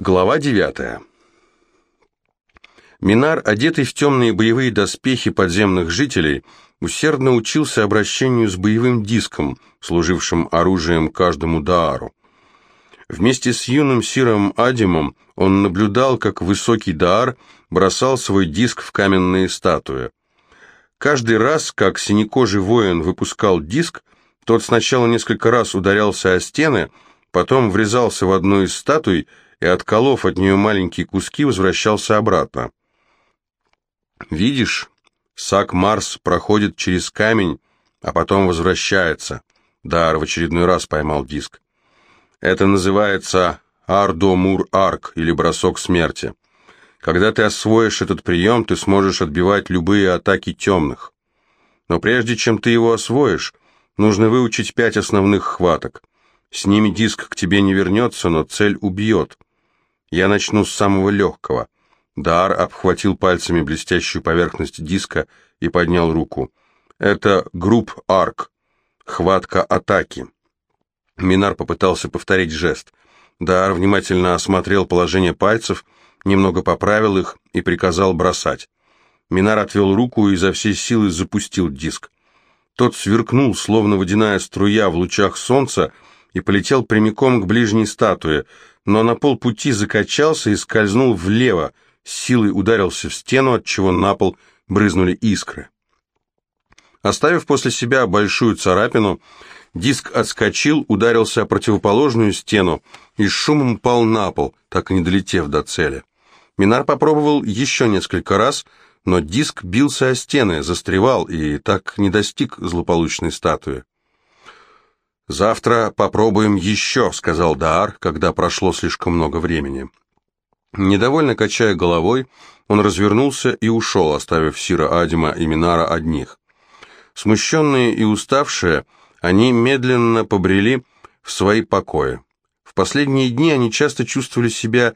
Глава 9. Минар, одетый в темные боевые доспехи подземных жителей, усердно учился обращению с боевым диском, служившим оружием каждому Даару. Вместе с юным Сиром Адимом он наблюдал, как высокий Даар бросал свой диск в каменные статуи. Каждый раз, как синекожий воин выпускал диск, тот сначала несколько раз ударялся о стены, потом врезался в одну из статуй и, отколов от нее маленькие куски, возвращался обратно. «Видишь, Сак Марс проходит через камень, а потом возвращается». Дар в очередной раз поймал диск. «Это называется Ардо-Мур-Арк или бросок смерти. Когда ты освоишь этот прием, ты сможешь отбивать любые атаки темных. Но прежде чем ты его освоишь, нужно выучить пять основных хваток. С ними диск к тебе не вернется, но цель убьет. Я начну с самого легкого. Дар обхватил пальцами блестящую поверхность диска и поднял руку. Это групп арк. Хватка атаки. Минар попытался повторить жест. Дар внимательно осмотрел положение пальцев, немного поправил их и приказал бросать. Минар отвел руку и изо всей силы запустил диск. Тот сверкнул, словно водяная струя в лучах солнца, и полетел прямиком к ближней статуе, но на полпути закачался и скользнул влево, силой ударился в стену, от чего на пол брызнули искры. Оставив после себя большую царапину, диск отскочил, ударился о противоположную стену и с шумом упал на пол, так и не долетев до цели. Минар попробовал еще несколько раз, но диск бился о стены, застревал и так не достиг злополучной статуи. «Завтра попробуем еще», — сказал Даар, когда прошло слишком много времени. Недовольно качая головой, он развернулся и ушел, оставив Сира Адима и Минара одних. Смущенные и уставшие, они медленно побрели в свои покои. В последние дни они часто чувствовали себя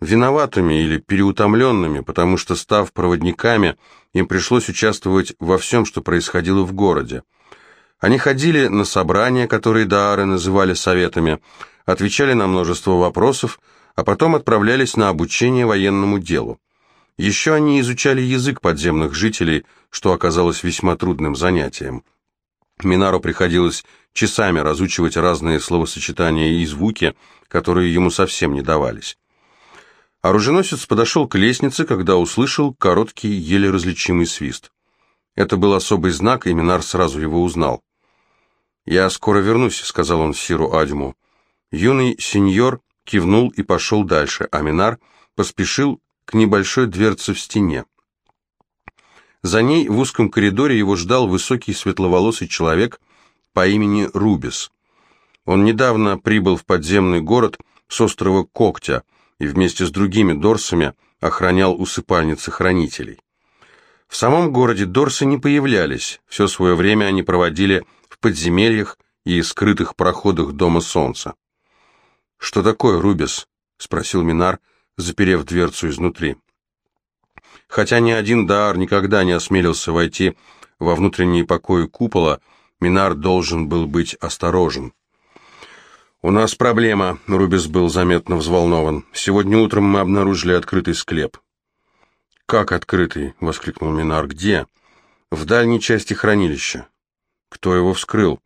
виноватыми или переутомленными, потому что, став проводниками, им пришлось участвовать во всем, что происходило в городе. Они ходили на собрания, которые Даары называли советами, отвечали на множество вопросов, а потом отправлялись на обучение военному делу. Еще они изучали язык подземных жителей, что оказалось весьма трудным занятием. Минару приходилось часами разучивать разные словосочетания и звуки, которые ему совсем не давались. Оруженосец подошел к лестнице, когда услышал короткий, еле различимый свист. Это был особый знак, и Минар сразу его узнал. «Я скоро вернусь», — сказал он Сиру Адюму. Юный сеньор кивнул и пошел дальше, а Минар поспешил к небольшой дверце в стене. За ней в узком коридоре его ждал высокий светловолосый человек по имени Рубис. Он недавно прибыл в подземный город с острова Когтя и вместе с другими дорсами охранял усыпальницы хранителей. В самом городе дорсы не появлялись, все свое время они проводили подземельях и скрытых проходах Дома Солнца. «Что такое, Рубис?» — спросил Минар, заперев дверцу изнутри. Хотя ни один Даар никогда не осмелился войти во внутренние покои купола, Минар должен был быть осторожен. «У нас проблема», — Рубис был заметно взволнован. «Сегодня утром мы обнаружили открытый склеп». «Как открытый?» — воскликнул Минар. «Где?» «В дальней части хранилища». «Кто его вскрыл?»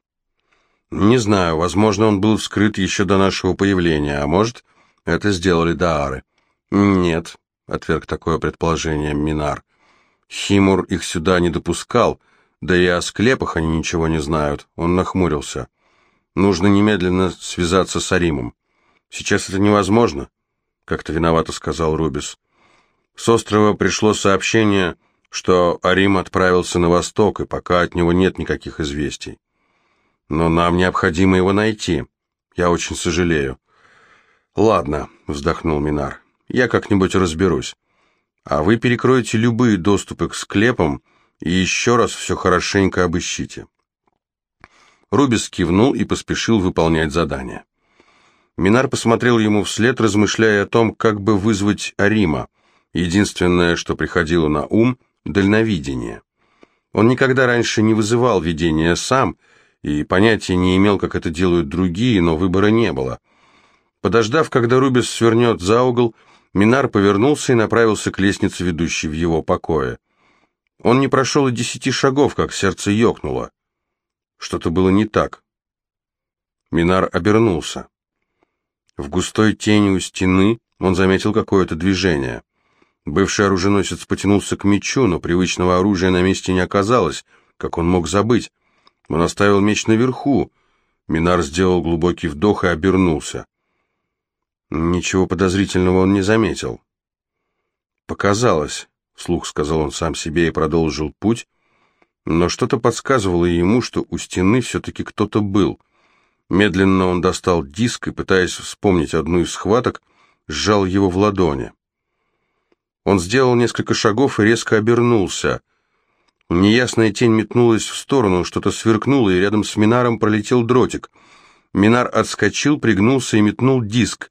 «Не знаю. Возможно, он был вскрыт еще до нашего появления, а может, это сделали Даары». «Нет», — отверг такое предположение Минар. «Химур их сюда не допускал, да и о склепах они ничего не знают». Он нахмурился. «Нужно немедленно связаться с Аримом». «Сейчас это невозможно», — как-то виновато сказал Рубис. С острова пришло сообщение, что Арим отправился на восток, и пока от него нет никаких известий. Но нам необходимо его найти. Я очень сожалею. Ладно, вздохнул Минар. Я как-нибудь разберусь. А вы перекроете любые доступы к склепам и еще раз все хорошенько обыщите. Рубис кивнул и поспешил выполнять задание. Минар посмотрел ему вслед, размышляя о том, как бы вызвать Арима. Единственное, что приходило на ум – дальновидение. Он никогда раньше не вызывал видения сам и понятия не имел, как это делают другие, но выбора не было. Подождав, когда Рубис свернет за угол, Минар повернулся и направился к лестнице, ведущей в его покое. Он не прошел и десяти шагов, как сердце ёкнуло. Что-то было не так. Минар обернулся. В густой тени у стены он заметил какое-то движение. Бывший оруженосец потянулся к мечу, но привычного оружия на месте не оказалось, как он мог забыть. Он оставил меч наверху. Минар сделал глубокий вдох и обернулся. Ничего подозрительного он не заметил. «Показалось», — вслух сказал он сам себе и продолжил путь, но что-то подсказывало ему, что у стены все-таки кто-то был. Медленно он достал диск и, пытаясь вспомнить одну из схваток, сжал его в ладони. Он сделал несколько шагов и резко обернулся. Неясная тень метнулась в сторону, что-то сверкнуло, и рядом с Минаром пролетел дротик. Минар отскочил, пригнулся и метнул диск.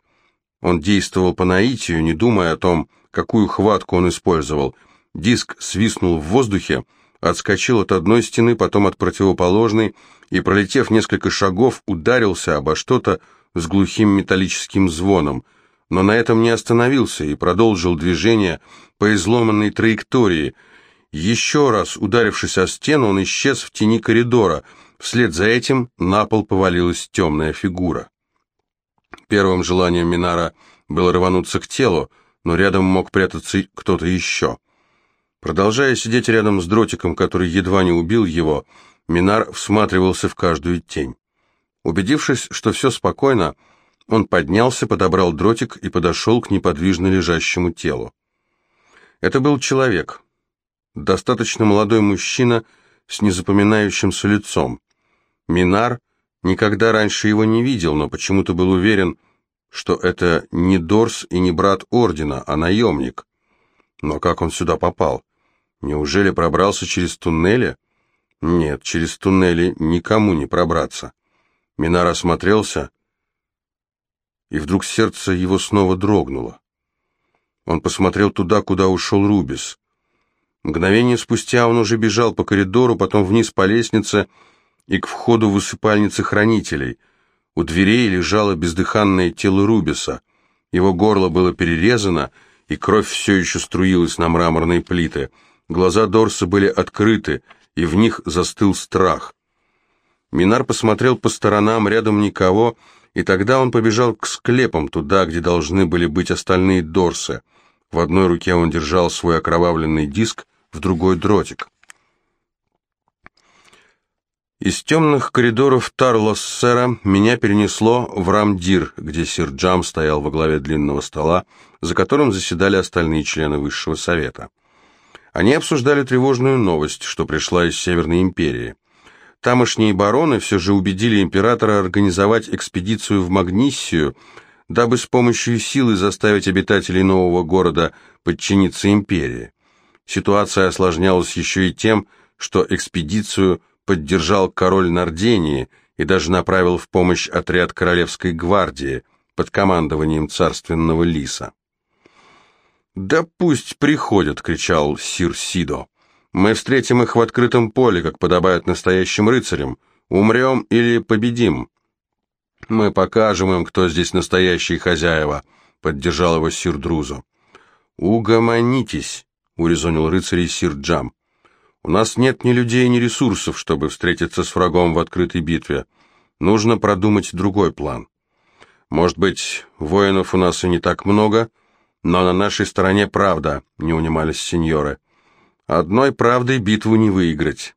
Он действовал по наитию, не думая о том, какую хватку он использовал. Диск свистнул в воздухе, отскочил от одной стены, потом от противоположной, и, пролетев несколько шагов, ударился обо что-то с глухим металлическим звоном, но на этом не остановился и продолжил движение по изломанной траектории. Еще раз ударившись о стену, он исчез в тени коридора. Вслед за этим на пол повалилась темная фигура. Первым желанием Минара было рвануться к телу, но рядом мог прятаться кто-то еще. Продолжая сидеть рядом с дротиком, который едва не убил его, Минар всматривался в каждую тень. Убедившись, что все спокойно, он поднялся, подобрал дротик и подошел к неподвижно лежащему телу. Это был человек, достаточно молодой мужчина с незапоминающимся лицом. Минар никогда раньше его не видел, но почему-то был уверен, что это не Дорс и не брат Ордена, а наемник. Но как он сюда попал? Неужели пробрался через туннели? Нет, через туннели никому не пробраться. Минар осмотрелся, и вдруг сердце его снова дрогнуло. Он посмотрел туда, куда ушел Рубис. Мгновение спустя он уже бежал по коридору, потом вниз по лестнице и к входу в усыпальницы хранителей. У дверей лежало бездыханное тело Рубиса. Его горло было перерезано, и кровь все еще струилась на мраморные плиты. Глаза Дорса были открыты, и в них застыл страх. Минар посмотрел по сторонам, рядом никого, и тогда он побежал к склепам, туда, где должны были быть остальные Дорсы. В одной руке он держал свой окровавленный диск, в другой — дротик. Из темных коридоров Тарлоссера меня перенесло в Рамдир, где сир Джам стоял во главе длинного стола, за которым заседали остальные члены Высшего Совета. Они обсуждали тревожную новость, что пришла из Северной империи. Тамошние бароны все же убедили императора организовать экспедицию в Магниссию, дабы с помощью силы заставить обитателей нового города подчиниться империи. Ситуация осложнялась еще и тем, что экспедицию поддержал король Нардении и даже направил в помощь отряд Королевской гвардии под командованием царственного лиса. «Да пусть приходят!» — кричал сир Сидо. «Мы встретим их в открытом поле, как подобает настоящим рыцарям. Умрем или победим?» «Мы покажем им, кто здесь настоящие хозяева», — поддержал его сир Друзо. «Угомонитесь», — урезонил рыцарей сир Джам. «У нас нет ни людей, ни ресурсов, чтобы встретиться с врагом в открытой битве. Нужно продумать другой план. Может быть, воинов у нас и не так много, — но на нашей стороне правда, не унимались сеньоры. Одной правдой битву не выиграть.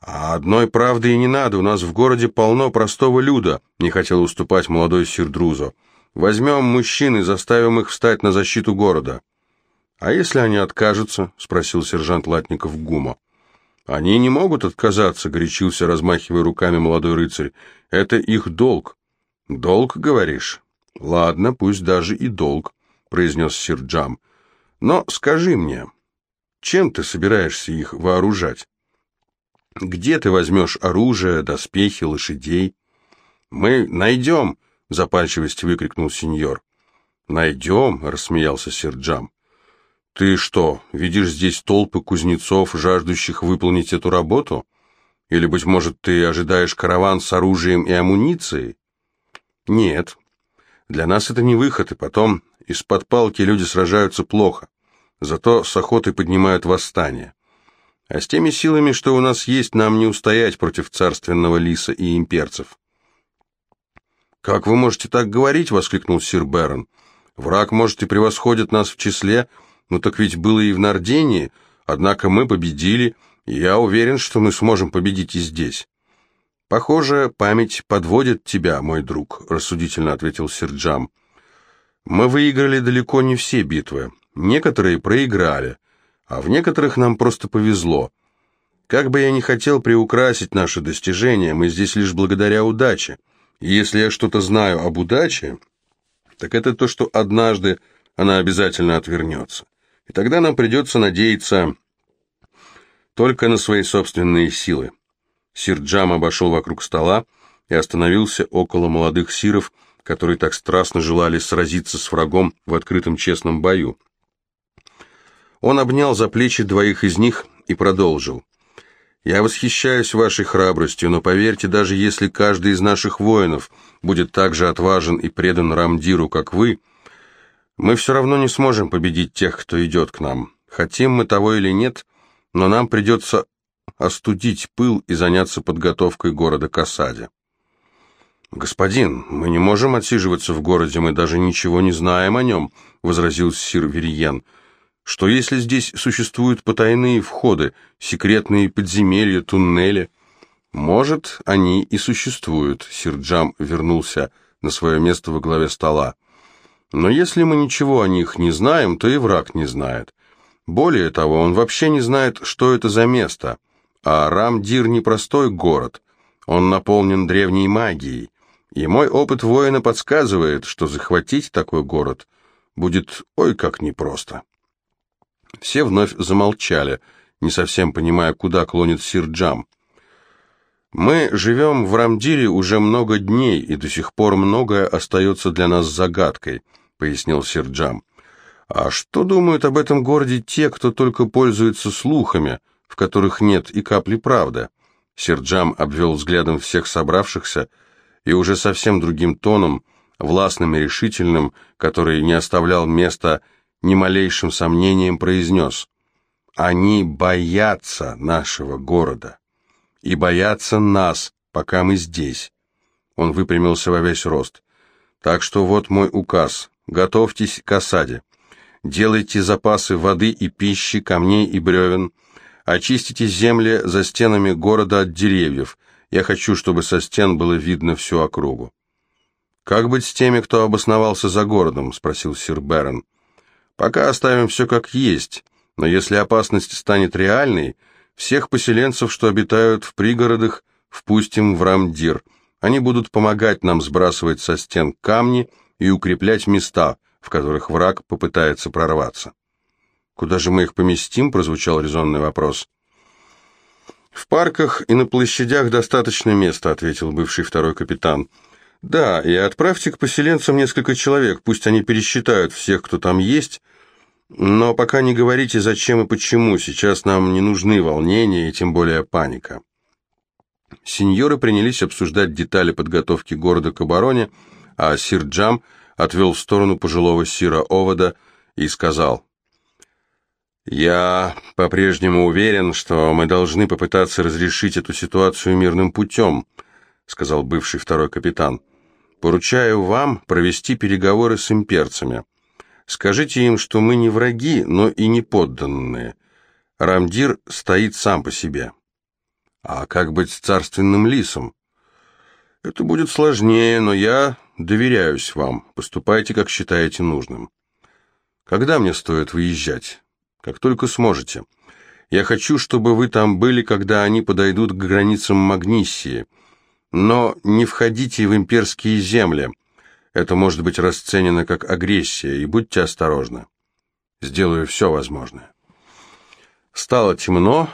А одной правды и не надо, у нас в городе полно простого люда, не хотел уступать молодой сир Друзо. Возьмем мужчин и заставим их встать на защиту города. А если они откажутся? спросил сержант Латников Гума. Они не могут отказаться, горячился, размахивая руками молодой рыцарь. Это их долг. Долг, говоришь? Ладно, пусть даже и долг произнес сир Джам. «Но скажи мне, чем ты собираешься их вооружать? Где ты возьмешь оружие, доспехи, лошадей?» «Мы найдем!» — запальчивость выкрикнул сеньор. «Найдем?» — рассмеялся сир Джам. «Ты что, видишь здесь толпы кузнецов, жаждущих выполнить эту работу? Или, быть может, ты ожидаешь караван с оружием и амуницией?» «Нет, Для нас это не выход, и потом из-под палки люди сражаются плохо. Зато с охотой поднимают восстание. А с теми силами, что у нас есть, нам не устоять против царственного лиса и имперцев. «Как вы можете так говорить?» — воскликнул сир Бэрон. «Враг, может, и превосходит нас в числе, но так ведь было и в Нардении, однако мы победили, и я уверен, что мы сможем победить и здесь». «Похоже, память подводит тебя, мой друг», — рассудительно ответил сир Джам. «Мы выиграли далеко не все битвы. Некоторые проиграли, а в некоторых нам просто повезло. Как бы я ни хотел приукрасить наши достижения, мы здесь лишь благодаря удаче. И если я что-то знаю об удаче, так это то, что однажды она обязательно отвернется. И тогда нам придется надеяться только на свои собственные силы. Сир Джам обошел вокруг стола и остановился около молодых сиров, которые так страстно желали сразиться с врагом в открытом честном бою. Он обнял за плечи двоих из них и продолжил. «Я восхищаюсь вашей храбростью, но поверьте, даже если каждый из наших воинов будет так же отважен и предан Рамдиру, как вы, мы все равно не сможем победить тех, кто идет к нам. Хотим мы того или нет, но нам придется остудить пыл и заняться подготовкой города к осаде». «Господин, мы не можем отсиживаться в городе, мы даже ничего не знаем о нем», — возразил сир Вериен. Что если здесь существуют потайные входы, секретные подземелья, туннели? Может, они и существуют, Сирджам вернулся на свое место во главе стола. Но если мы ничего о них не знаем, то и враг не знает. Более того, он вообще не знает, что это за место. А Рамдир не простой город, он наполнен древней магией. И мой опыт воина подсказывает, что захватить такой город будет ой как непросто. Все вновь замолчали, не совсем понимая, куда клонит Сирджам. «Мы живем в Рамдире уже много дней, и до сих пор многое остается для нас загадкой», — пояснил Сирджам. «А что думают об этом городе те, кто только пользуется слухами, в которых нет и капли правды?» Сирджам обвел взглядом всех собравшихся и уже совсем другим тоном, властным и решительным, который не оставлял места ни малейшим сомнением произнес «Они боятся нашего города и боятся нас, пока мы здесь». Он выпрямился во весь рост. «Так что вот мой указ. Готовьтесь к осаде. Делайте запасы воды и пищи, камней и бревен. Очистите земли за стенами города от деревьев. Я хочу, чтобы со стен было видно всю округу». «Как быть с теми, кто обосновался за городом?» — спросил сир Берн. Пока оставим все как есть, но если опасность станет реальной, всех поселенцев, что обитают в пригородах, впустим в Рамдир. Они будут помогать нам сбрасывать со стен камни и укреплять места, в которых враг попытается прорваться. «Куда же мы их поместим?» – прозвучал резонный вопрос. «В парках и на площадях достаточно места», – ответил бывший второй капитан. Да, и отправьте к поселенцам несколько человек, пусть они пересчитают всех, кто там есть, но пока не говорите, зачем и почему, сейчас нам не нужны волнения и тем более паника. Сеньоры принялись обсуждать детали подготовки города к обороне, а сир Джам отвел в сторону пожилого сира Овода и сказал, «Я по-прежнему уверен, что мы должны попытаться разрешить эту ситуацию мирным путем», сказал бывший второй капитан. Поручаю вам провести переговоры с имперцами. Скажите им, что мы не враги, но и не подданные. Рамдир стоит сам по себе. А как быть с царственным лисом? Это будет сложнее, но я доверяюсь вам. Поступайте, как считаете нужным. Когда мне стоит выезжать? Как только сможете. Я хочу, чтобы вы там были, когда они подойдут к границам Магниссии. Но не входите в имперские земли. Это может быть расценено как агрессия, и будьте осторожны. Сделаю все возможное. Стало темно,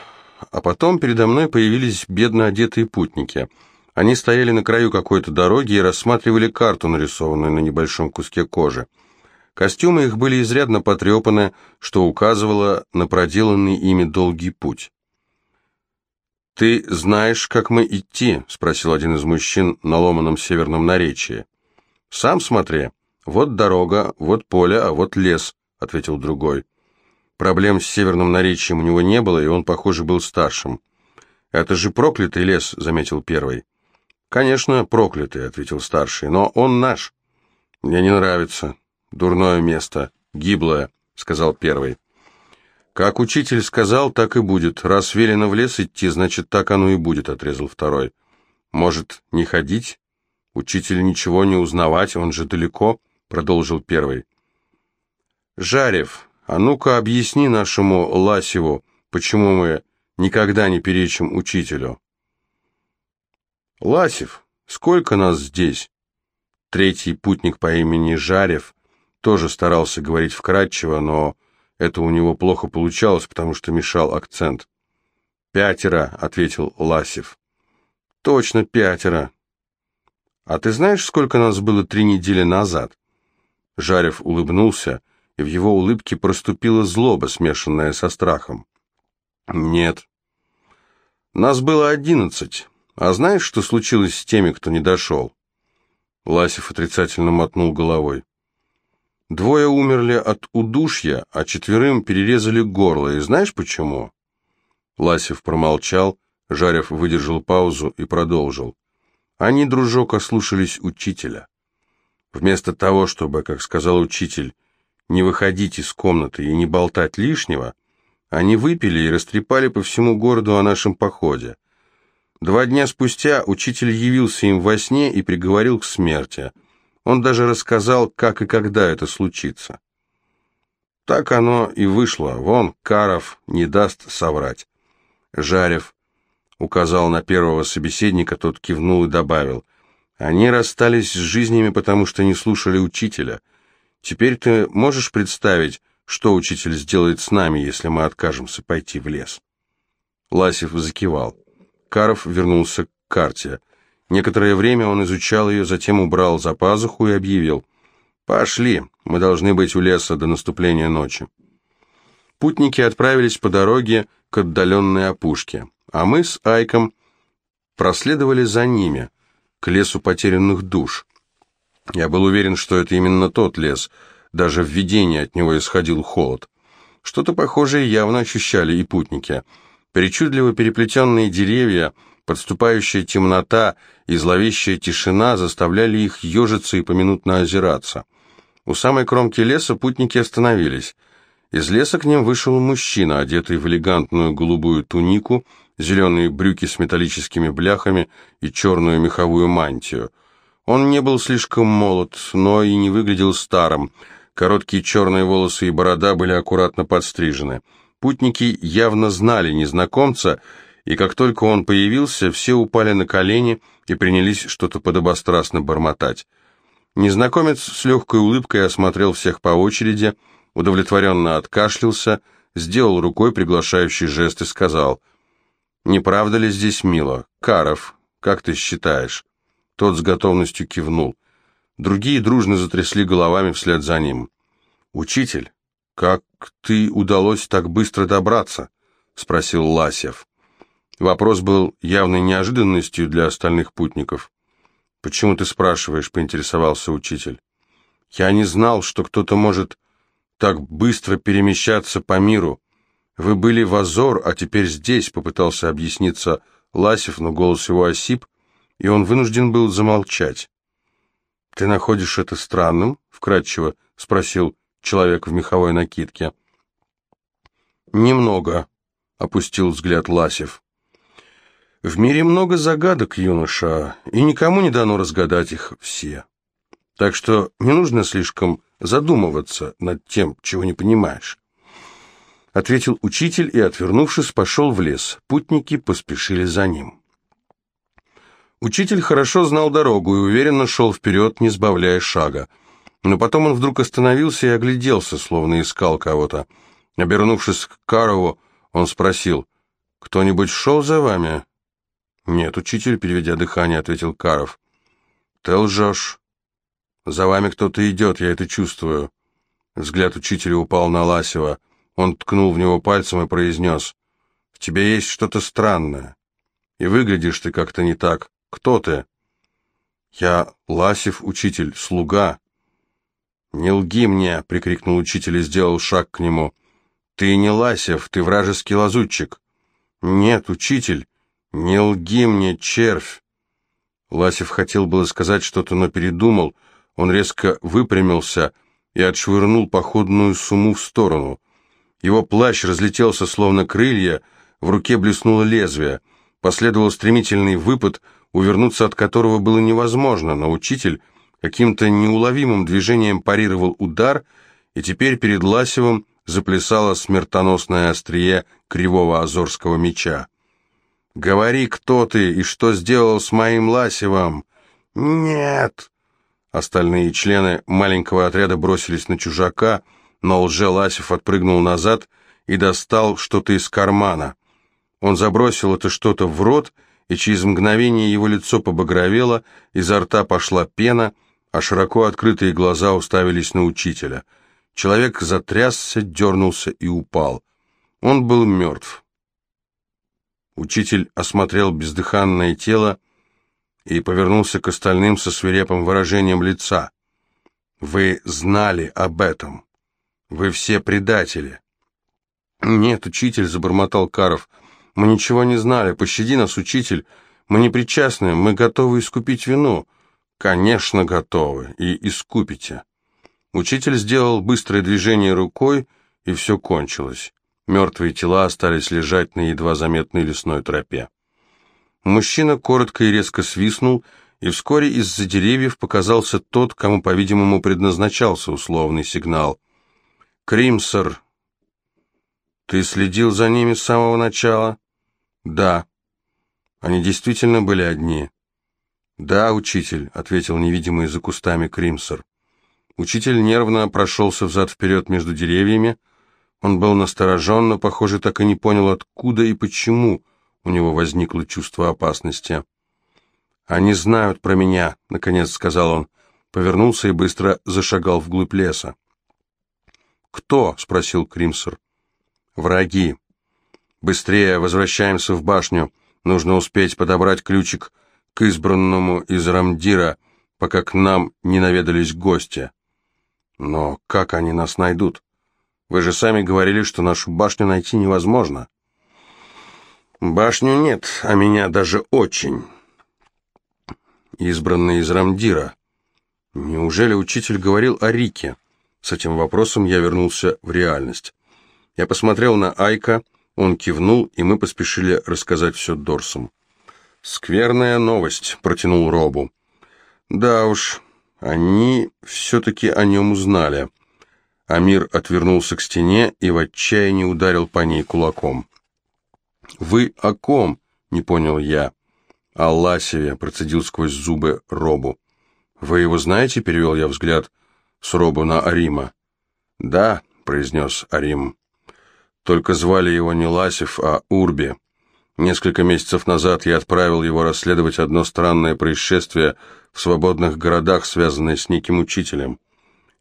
а потом передо мной появились бедно одетые путники. Они стояли на краю какой-то дороги и рассматривали карту, нарисованную на небольшом куске кожи. Костюмы их были изрядно потрепаны, что указывало на проделанный ими долгий путь. «Ты знаешь, как мы идти?» — спросил один из мужчин на ломаном северном наречии. «Сам смотри», «Вот дорога, вот поле, а вот лес», — ответил другой. Проблем с северным наречием у него не было, и он, похоже, был старшим. «Это же проклятый лес», — заметил первый. «Конечно, проклятый», — ответил старший, — «но он наш». «Мне не нравится. Дурное место. Гиблое», — сказал первый. «Как учитель сказал, так и будет. Раз велено в лес идти, значит, так оно и будет», — отрезал второй. «Может, не ходить? Учитель ничего не узнавать, он же далеко», — продолжил первый. «Жарев, а ну-ка объясни нашему Ласеву, почему мы никогда не перечим учителю». «Ласев, сколько нас здесь?» Третий путник по имени Жарев тоже старался говорить вкратчиво, но это у него плохо получалось, потому что мешал акцент. «Пятеро», — ответил Ласев. «Точно пятеро». «А ты знаешь, сколько нас было три недели назад?» Жарев улыбнулся, и в его улыбке проступила злоба, смешанная со страхом. «Нет». «Нас было одиннадцать. А знаешь, что случилось с теми, кто не дошел?» Ласев отрицательно мотнул головой. Двое умерли от удушья, а четверым перерезали горло. И знаешь почему? Ласев промолчал, Жарев выдержал паузу и продолжил. Они, дружок, ослушались учителя. Вместо того, чтобы, как сказал учитель, не выходить из комнаты и не болтать лишнего, они выпили и растрепали по всему городу о нашем походе. Два дня спустя учитель явился им во сне и приговорил к смерти – он даже рассказал, как и когда это случится. Так оно и вышло. Вон, Каров не даст соврать. Жарев указал на первого собеседника, тот кивнул и добавил. Они расстались с жизнями, потому что не слушали учителя. Теперь ты можешь представить, что учитель сделает с нами, если мы откажемся пойти в лес?» Ласев закивал. Каров вернулся к карте. Некоторое время он изучал ее, затем убрал за пазуху и объявил. «Пошли, мы должны быть у леса до наступления ночи». Путники отправились по дороге к отдаленной опушке, а мы с Айком проследовали за ними, к лесу потерянных душ. Я был уверен, что это именно тот лес, даже в видении от него исходил холод. Что-то похожее явно ощущали и путники. Причудливо переплетенные деревья — Подступающая темнота и зловещая тишина заставляли их ежиться и поминутно озираться. У самой кромки леса путники остановились. Из леса к ним вышел мужчина, одетый в элегантную голубую тунику, зеленые брюки с металлическими бляхами и черную меховую мантию. Он не был слишком молод, но и не выглядел старым. Короткие черные волосы и борода были аккуратно подстрижены. Путники явно знали незнакомца и как только он появился, все упали на колени и принялись что-то подобострастно бормотать. Незнакомец с легкой улыбкой осмотрел всех по очереди, удовлетворенно откашлялся, сделал рукой приглашающий жест и сказал, «Не правда ли здесь мило? Каров, как ты считаешь?» Тот с готовностью кивнул. Другие дружно затрясли головами вслед за ним. «Учитель, как ты удалось так быстро добраться?» — спросил Ласев. Вопрос был явной неожиданностью для остальных путников. «Почему ты спрашиваешь?» — поинтересовался учитель. «Я не знал, что кто-то может так быстро перемещаться по миру. Вы были в Азор, а теперь здесь», — попытался объясниться Ласев, но голос его осип, и он вынужден был замолчать. «Ты находишь это странным?» — вкратчиво спросил человек в меховой накидке. «Немного», — опустил взгляд Ласев. В мире много загадок, юноша, и никому не дано разгадать их все. Так что не нужно слишком задумываться над тем, чего не понимаешь. Ответил учитель и, отвернувшись, пошел в лес. Путники поспешили за ним. Учитель хорошо знал дорогу и уверенно шел вперед, не сбавляя шага. Но потом он вдруг остановился и огляделся, словно искал кого-то. Обернувшись к Карову, он спросил, «Кто-нибудь шел за вами?» «Нет, учитель», — переведя дыхание, ответил Каров. «Ты лжешь. За вами кто-то идет, я это чувствую». Взгляд учителя упал на Ласева. Он ткнул в него пальцем и произнес. «В тебе есть что-то странное. И выглядишь ты как-то не так. Кто ты?» «Я Ласев, учитель, слуга». «Не лги мне!» — прикрикнул учитель и сделал шаг к нему. «Ты не Ласев, ты вражеский лазутчик!» «Нет, учитель, не лги мне, червь!» Ласев хотел было сказать что-то, но передумал. Он резко выпрямился и отшвырнул походную сумму в сторону. Его плащ разлетелся, словно крылья, в руке блеснуло лезвие. Последовал стремительный выпад, увернуться от которого было невозможно, но учитель каким-то неуловимым движением парировал удар, и теперь перед Ласевым заплясало смертоносное острие кривого азорского меча. «Говори, кто ты и что сделал с моим Ласевым?» «Нет!» Остальные члены маленького отряда бросились на чужака, но лже-Ласев отпрыгнул назад и достал что-то из кармана. Он забросил это что-то в рот, и через мгновение его лицо побагровело, изо рта пошла пена, а широко открытые глаза уставились на учителя. Человек затрясся, дернулся и упал. Он был мертв. Учитель осмотрел бездыханное тело и повернулся к остальным со свирепым выражением лица. «Вы знали об этом. Вы все предатели». «Нет, учитель», — забормотал Каров, — «мы ничего не знали. Пощади нас, учитель. Мы не причастны, мы готовы искупить вину». «Конечно, готовы. И искупите». Учитель сделал быстрое движение рукой, и все кончилось. Мертвые тела остались лежать на едва заметной лесной тропе. Мужчина коротко и резко свистнул, и вскоре из-за деревьев показался тот, кому, по-видимому, предназначался условный сигнал. «Кримсер!» «Ты следил за ними с самого начала?» «Да». «Они действительно были одни?» «Да, учитель», — ответил невидимый за кустами Кримсер. Учитель нервно прошелся взад-вперед между деревьями, — он был насторожен, но, похоже, так и не понял, откуда и почему у него возникло чувство опасности. «Они знают про меня», — наконец сказал он, повернулся и быстро зашагал вглубь леса. «Кто?» — спросил Кримсер. «Враги. Быстрее возвращаемся в башню. Нужно успеть подобрать ключик к избранному из Рамдира, пока к нам не наведались гости. Но как они нас найдут?» Вы же сами говорили, что нашу башню найти невозможно. Башню нет, а меня даже очень. Избранный из Рамдира. Неужели учитель говорил о Рике? С этим вопросом я вернулся в реальность. Я посмотрел на Айка, он кивнул, и мы поспешили рассказать все Дорсом. «Скверная новость», — протянул Робу. «Да уж, они все-таки о нем узнали». Амир отвернулся к стене и в отчаянии ударил по ней кулаком. «Вы о ком?» — не понял я. «О Ласеве», — процедил сквозь зубы Робу. «Вы его знаете?» — перевел я взгляд с Робу на Арима. «Да», — произнес Арим. «Только звали его не Ласев, а Урби. Несколько месяцев назад я отправил его расследовать одно странное происшествие в свободных городах, связанное с неким учителем».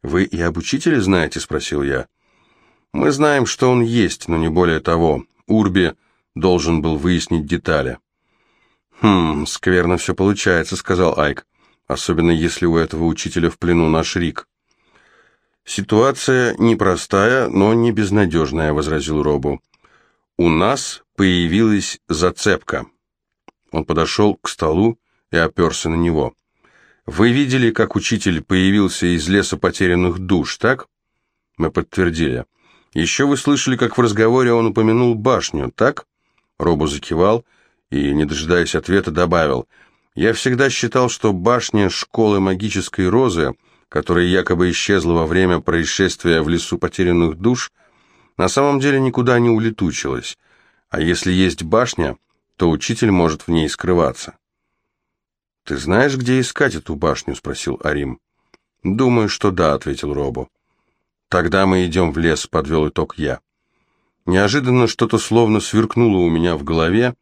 «Вы и об учителе знаете?» — спросил я. «Мы знаем, что он есть, но не более того. Урби должен был выяснить детали». «Хм, скверно все получается», — сказал Айк. «Особенно если у этого учителя в плену наш Рик». «Ситуация непростая, но не безнадежная», — возразил Робу. «У нас появилась зацепка». Он подошел к столу и оперся на него. Вы видели, как учитель появился из леса потерянных душ, так? Мы подтвердили. Еще вы слышали, как в разговоре он упомянул башню, так? Робо закивал и, не дожидаясь ответа, добавил. Я всегда считал, что башня школы магической розы, которая якобы исчезла во время происшествия в лесу потерянных душ, на самом деле никуда не улетучилась. А если есть башня, то учитель может в ней скрываться. «Ты знаешь, где искать эту башню?» — спросил Арим. «Думаю, что да», — ответил Робо. «Тогда мы идем в лес», — подвел итог я. Неожиданно что-то словно сверкнуло у меня в голове,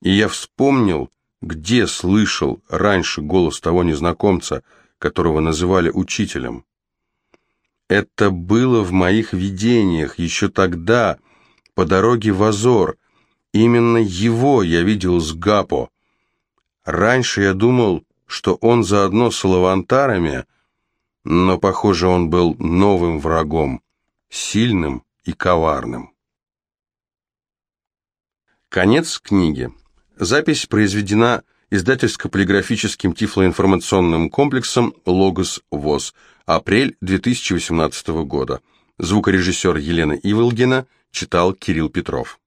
и я вспомнил, где слышал раньше голос того незнакомца, которого называли учителем. Это было в моих видениях еще тогда, по дороге в Азор. Именно его я видел с Гапо. Раньше я думал, что он заодно с лавантарами, Но, похоже, он был новым врагом, сильным и коварным. Конец книги. Запись произведена издательско-полиграфическим тифлоинформационным комплексом «Логос ВОЗ», апрель 2018 года. Звукорежиссер Елена Иволгина читал Кирилл Петров.